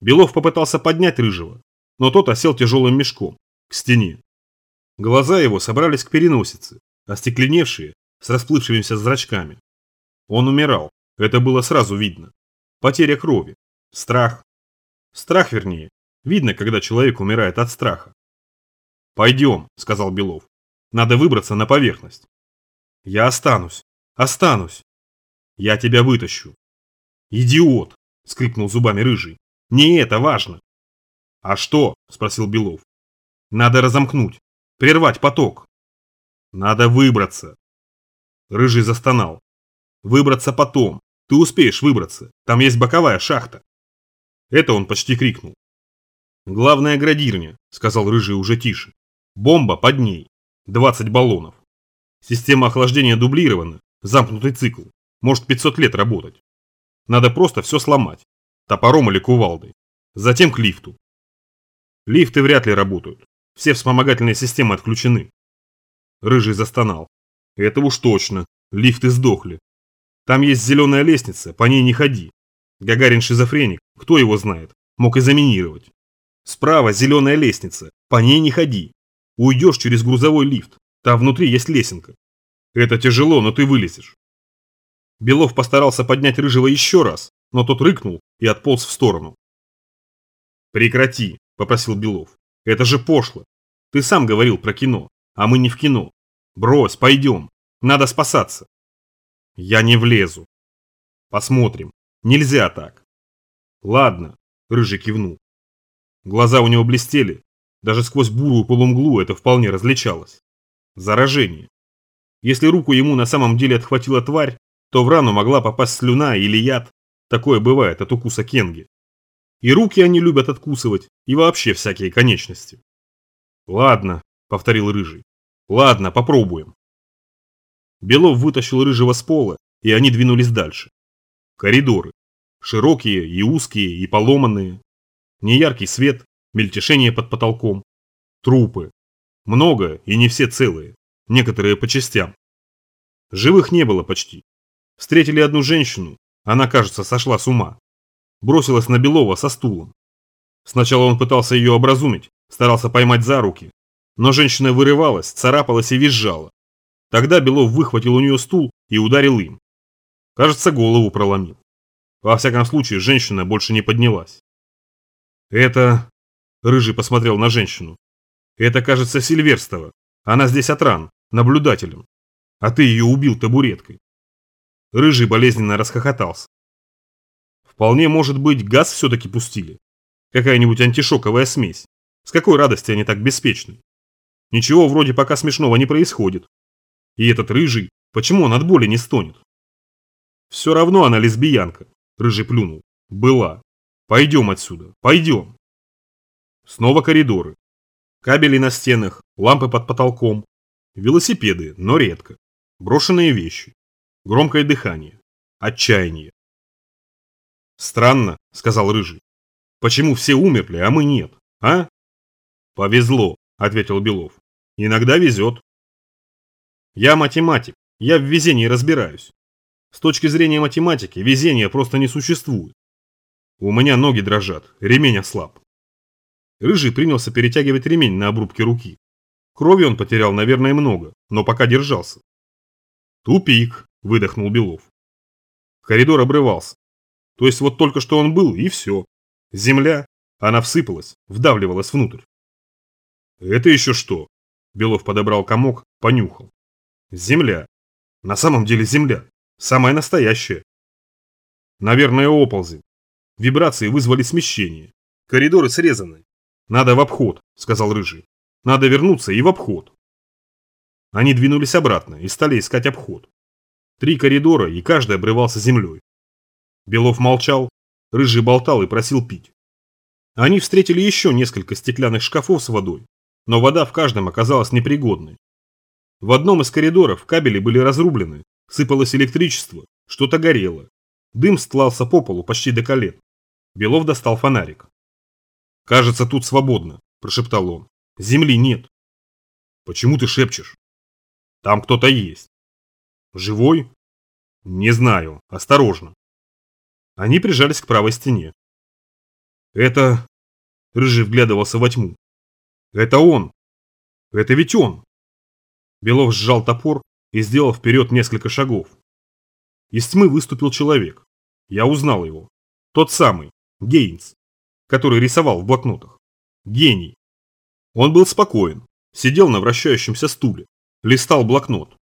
Белов попытался поднять Рыжего, но тот осел тяжелым мешком, к стене. Глаза его собрались к переносице, остекленевшие, с расплывшимися зрачками. Он умирал, это было сразу видно. Потеря крови, страх. Страх, вернее, видно, когда человек умирает от страха. «Пойдем», – сказал Белов. «Надо выбраться на поверхность». «Я останусь, останусь». «Я тебя вытащу». «Идиот!» – скрипнул зубами Рыжий. «Не это важно». «А что?» – спросил Белов. «Надо разомкнуть, прервать поток». «Надо выбраться». Рыжий застонал. «Выбраться потом. Ты успеешь выбраться. Там есть боковая шахта». Это он почти крикнул. «Главная градирня», – сказал Рыжий уже тише. «Бомба под ней. 20 баллонов. Система охлаждения дублирована, замкнутый цикл. Может 500 лет работать. Надо просто все сломать. Топором или кувалдой. Затем к лифту. Лифты вряд ли работают. Все вспомогательные системы отключены. Рыжий застонал. Это уж точно. Лифты сдохли. Там есть зеленая лестница, по ней не ходи. Гагарин шизофреник, кто его знает, мог и заминировать. Справа зеленая лестница, по ней не ходи. Уйдешь через грузовой лифт, там внутри есть лесенка. Это тяжело, но ты вылезешь. Белов постарался поднять Рыжего еще раз, но тот рыкнул и отполз в сторону. «Прекрати», – попросил Белов. «Это же пошло. Ты сам говорил про кино, а мы не в кино. Брось, пойдем. Надо спасаться». «Я не влезу». «Посмотрим. Нельзя так». «Ладно», – Рыжий кивнул. Глаза у него блестели. Даже сквозь бурую полумглу это вполне различалось. Заражение. Если руку ему на самом деле отхватила тварь, то в рану могла попасть слюна или яд. Такое бывает от укуса кенги. И руки они любят откусывать, и вообще всякие конечности. «Ладно», — повторил Рыжий. «Ладно, попробуем». Белов вытащил Рыжего с пола, и они двинулись дальше. Коридоры. Широкие и узкие, и поломанные неяркий свет, мельтешение под потолком, трупы. Много и не все целые, некоторые по частям. Живых не было почти. Встретили одну женщину, она, кажется, сошла с ума. Бросилась на Белова со стулом. Сначала он пытался ее образумить, старался поймать за руки, но женщина вырывалась, царапалась и визжала. Тогда Белов выхватил у нее стул и ударил им. Кажется, голову проломил. Во всяком случае, женщина больше не поднялась. «Это...» – Рыжий посмотрел на женщину. «Это, кажется, Сильверстова. Она здесь от ран, наблюдателем. А ты ее убил табуреткой». Рыжий болезненно расхохотался. «Вполне может быть, газ все-таки пустили. Какая-нибудь антишоковая смесь. С какой радости они так беспечны? Ничего вроде пока смешного не происходит. И этот Рыжий, почему он от боли не стонет?» «Все равно она лесбиянка», – Рыжий плюнул. «Была. Пойдем отсюда, пойдем. Снова коридоры. Кабели на стенах, лампы под потолком. Велосипеды, но редко. Брошенные вещи. Громкое дыхание. Отчаяние. Странно, сказал Рыжий. Почему все умерли, а мы нет, а? Повезло, ответил Белов. Иногда везет. Я математик, я в везении разбираюсь. С точки зрения математики, везения просто не существует. У меня ноги дрожат, ремень ослаб. Рыжий принялся перетягивать ремень на обрубке руки. Крови он потерял, наверное, много, но пока держался. «Тупик», – выдохнул Белов. Коридор обрывался. То есть вот только что он был, и все. Земля, она всыпалась, вдавливалась внутрь. «Это еще что?» Белов подобрал комок, понюхал. «Земля. На самом деле земля. Самая настоящая. Наверное, оползень. Вибрации вызвали смещение. Коридоры срезаны. Надо в обход, сказал Рыжий. Надо вернуться и в обход. Они двинулись обратно и стали искать обход. Три коридора, и каждый обрывался землей. Белов молчал, Рыжий болтал и просил пить. Они встретили еще несколько стеклянных шкафов с водой, но вода в каждом оказалась непригодной. В одном из коридоров кабели были разрублены, сыпалось электричество, что-то горело. Дым стлался по полу почти до колен. Белов достал фонарик. «Кажется, тут свободно», – прошептал он. «Земли нет». «Почему ты шепчешь?» «Там кто-то есть». «Живой?» «Не знаю. Осторожно». Они прижались к правой стене. Это... Рыжий вглядывался во тьму. Это он. Это ведь он. Белов сжал топор и сделал вперед несколько шагов. Из тьмы выступил человек. Я узнал его. Тот самый, Гейнс, который рисовал в блокнотах. Гений. Он был спокоен, сидел на вращающемся стуле, листал блокнот.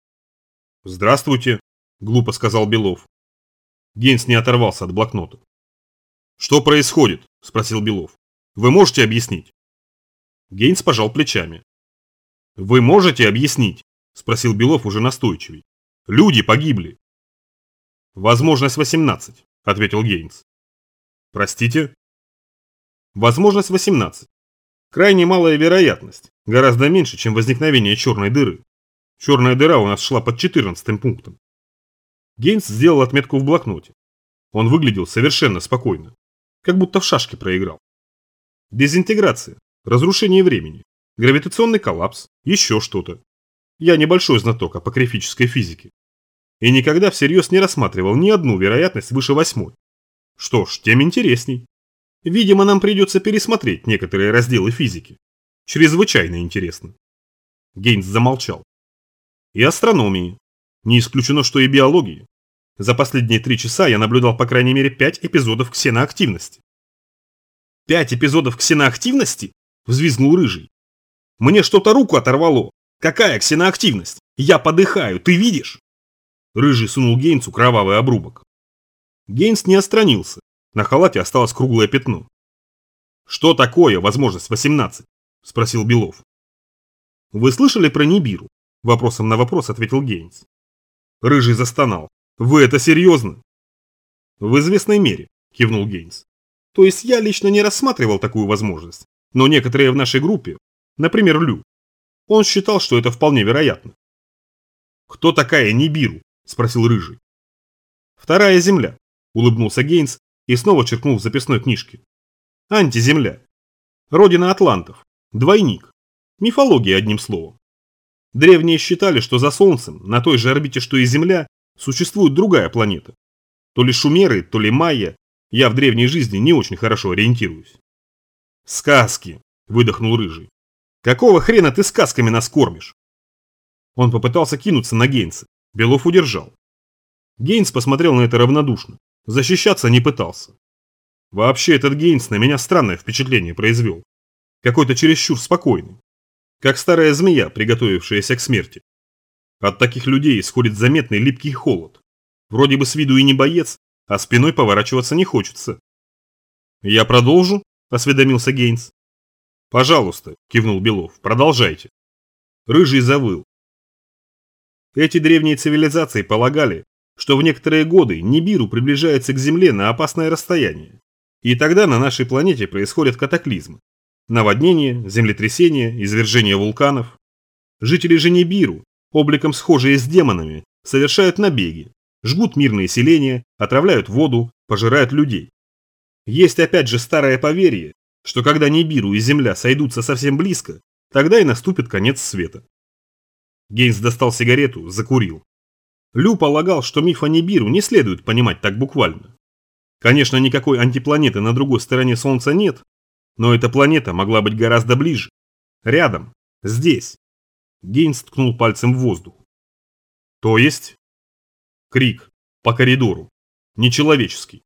«Здравствуйте», – глупо сказал Белов. Гейнс не оторвался от блокнота. «Что происходит?» – спросил Белов. «Вы можете объяснить?» Гейнс пожал плечами. «Вы можете объяснить?» – спросил Белов уже настойчивей. «Люди погибли». «Возможность 18», – ответил Гейнс. «Простите?» «Возможность 18. Крайне малая вероятность, гораздо меньше, чем возникновение черной дыры. Черная дыра у нас шла под 14 пунктом. Гейнс сделал отметку в блокноте. Он выглядел совершенно спокойно, как будто в шашки проиграл. Дезинтеграция, разрушение времени, гравитационный коллапс, еще что-то. Я небольшой знаток апокрифической физики. И никогда всерьез не рассматривал ни одну вероятность выше восьмой. Что ж, тем интересней. Видимо, нам придется пересмотреть некоторые разделы физики. Чрезвычайно интересно. Гейнс замолчал. И астрономии. Не исключено, что и биологии. За последние три часа я наблюдал по крайней мере пять эпизодов ксеноактивности. «Пять эпизодов ксеноактивности?» – взвизгнул Рыжий. «Мне что-то руку оторвало. Какая ксеноактивность? Я подыхаю, ты видишь?» Рыжий сунул Гейнсу кровавый обрубок. Гейнс не отстранился. На халате осталось круглое пятно. «Что такое возможность 18?» – спросил Белов. «Вы слышали про Нибиру?» – вопросом на вопрос ответил Гейнс. Рыжий застонал. Вы это серьезно? В известной мере, кивнул Гейнс. То есть я лично не рассматривал такую возможность, но некоторые в нашей группе, например, Лю, он считал, что это вполне вероятно. «Кто такая Нибиру?» – спросил Рыжий. «Вторая земля», – улыбнулся Гейнс и снова черкнул в записной книжке. «Антиземля. Родина атлантов. Двойник. Мифология, одним словом. Древние считали, что за Солнцем, на той же орбите, что и Земля, существует другая планета. То ли шумеры, то ли майя. Я в древней жизни не очень хорошо ориентируюсь. Сказки, выдохнул Рыжий. Какого хрена ты сказками нас кормишь? Он попытался кинуться на Гейнса. Белов удержал. Гейнс посмотрел на это равнодушно. Защищаться не пытался. Вообще этот Гейнс на меня странное впечатление произвел. Какой-то чересчур спокойный. Как старая змея, приготовившаяся к смерти. От таких людей исходит заметный липкий холод. Вроде бы с виду и не боец, а спиной поворачиваться не хочется. «Я продолжу?» – осведомился Гейнс. «Пожалуйста», – кивнул Белов, – «продолжайте». Рыжий завыл. Эти древние цивилизации полагали, что в некоторые годы Нибиру приближается к Земле на опасное расстояние. И тогда на нашей планете происходят катаклизмы. Наводнения, землетрясения, извержения вулканов. Жители же Нибиру обликом схожие с демонами, совершают набеги, жгут мирные селения, отравляют воду, пожирают людей. Есть опять же старое поверье, что когда Нибиру и Земля сойдутся совсем близко, тогда и наступит конец света. Гейнс достал сигарету, закурил. Лю полагал, что миф о Нибиру не следует понимать так буквально. Конечно, никакой антипланеты на другой стороне Солнца нет, но эта планета могла быть гораздо ближе. Рядом, здесь. Гейнс ткнул пальцем в воздух. То есть? Крик. По коридору. Нечеловеческий.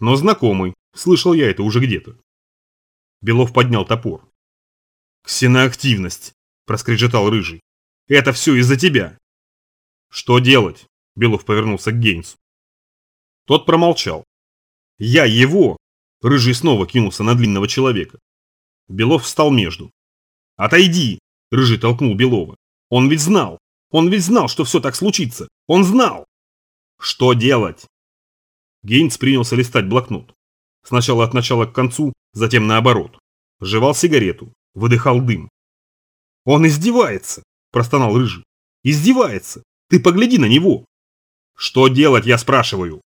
Но знакомый. Слышал я это уже где-то. Белов поднял топор. «Ксеноактивность», – проскрежетал Рыжий. «Это все из-за тебя». «Что делать?» – Белов повернулся к Гейнсу. Тот промолчал. «Я его!» – Рыжий снова кинулся на длинного человека. Белов встал между. «Отойди!» Рыжий толкнул Белова. Он ведь знал. Он ведь знал, что все так случится. Он знал. Что делать? Гейнс принялся листать блокнот. Сначала от начала к концу, затем наоборот. Жевал сигарету, выдыхал дым. «Он издевается!» – простонал Рыжий. «Издевается! Ты погляди на него!» «Что делать, я спрашиваю?»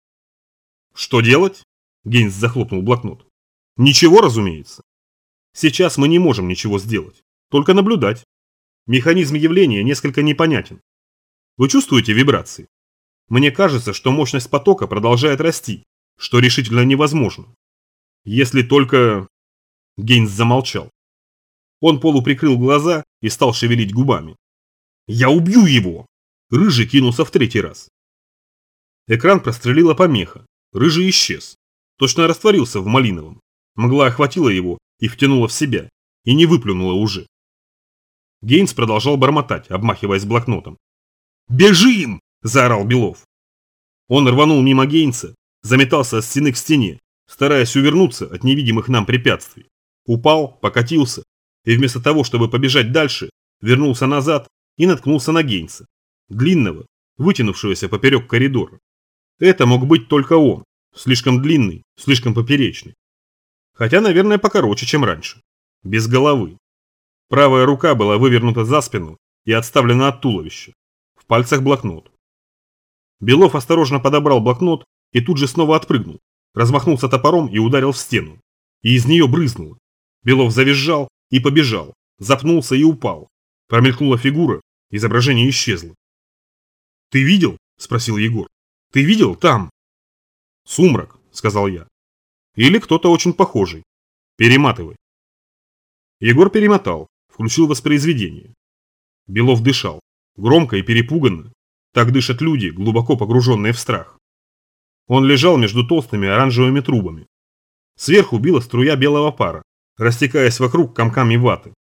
«Что делать?» – Гейнс захлопнул блокнот. «Ничего, разумеется. Сейчас мы не можем ничего сделать. Только наблюдать. Механизм явления несколько непонятен. Вы чувствуете вибрации? Мне кажется, что мощность потока продолжает расти, что решительно невозможно. Если только... Гейнс замолчал. Он полуприкрыл глаза и стал шевелить губами. «Я убью его!» Рыжий кинулся в третий раз. Экран прострелила помеха. Рыжий исчез. Точно растворился в малиновом. Мгла охватила его и втянула в себя. И не выплюнула уже. Гейнс продолжал бормотать, обмахиваясь блокнотом. «Бежим!» – заорал Белов. Он рванул мимо Гейнса, заметался от стены к стене, стараясь увернуться от невидимых нам препятствий. Упал, покатился, и вместо того, чтобы побежать дальше, вернулся назад и наткнулся на Гейнса, длинного, вытянувшегося поперек коридора. Это мог быть только он, слишком длинный, слишком поперечный. Хотя, наверное, покороче, чем раньше. Без головы. Правая рука была вывернута за спину и отставлена от туловища. В пальцах блокнот. Белов осторожно подобрал блокнот и тут же снова отпрыгнул, размахнулся топором и ударил в стену. И из нее брызнуло. Белов завизжал и побежал, запнулся и упал. Промелькнула фигура, изображение исчезло. «Ты видел?» – спросил Егор. «Ты видел там?» «Сумрак», – сказал я. «Или кто-то очень похожий. Перематывай». Егор перемотал, включил воспроизведение. Белов дышал, громко и перепуганно. Так дышат люди, глубоко погруженные в страх. Он лежал между толстыми оранжевыми трубами. Сверху била струя белого пара, растекаясь вокруг комками ваты.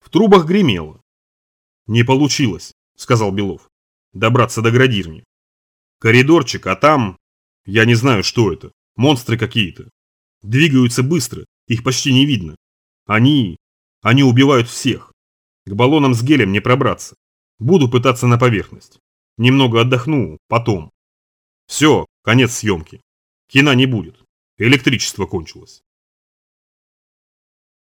В трубах гремело. «Не получилось», — сказал Белов, — «добраться до градирни. Коридорчик, а там... Я не знаю, что это. Монстры какие-то. Двигаются быстро, их почти не видно. Они... Они убивают всех. К баллонам с гелем не пробраться. Буду пытаться на поверхность. Немного отдохну, потом. Все, конец съемки. Кино не будет. Электричество кончилось.